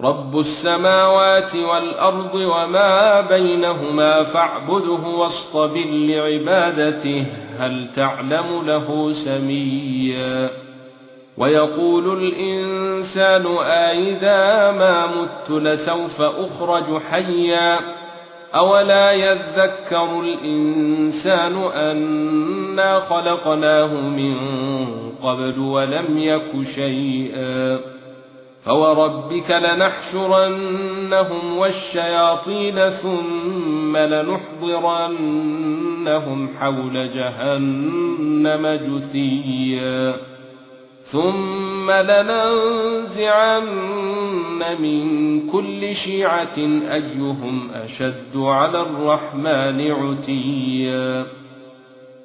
رب السماوات والارض وما بينهما فاعبده واصطبر لعبادته هل تعلم له سميا ويقول الانسان اذا ما مت لسوف اخرج حيا اولا يذكر الانسان أنا خلقناه من قبل ولم يك شيئا فوربك لنحشرنهم والشياطين ثم لنحضرنهم حول جهنم جثيا ثُمَّ لَنَنزِعَنَّ مِنْ كُلِّ شِيعَةٍ أَيُّهُمْ أَشَدُّ عَلَى الرَّحْمَنِ عُتِيًّا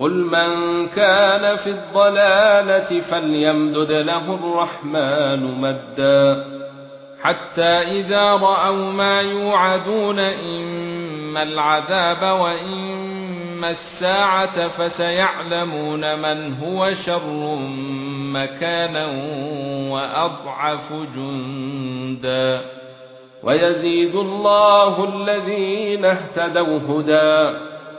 قُلْ مَن كَانَ فِي الضَّلَالَةِ فَلْيَمْدُدْ لَهُ الرَّحْمَنُ مَدًّا حَتَّى إِذَا رَأَوْا مَا يُوعَدُونَ إِمَّا الْعَذَابَ وَإِمَّا السَّاعَةَ فَسَيَعْلَمُونَ مَنْ هُوَ شَرٌّ مَكَانًا وَأَضْعَفُ جُندًا وَيَزِيدُ اللَّهُ الَّذِينَ اهْتَدَوْا هُدًى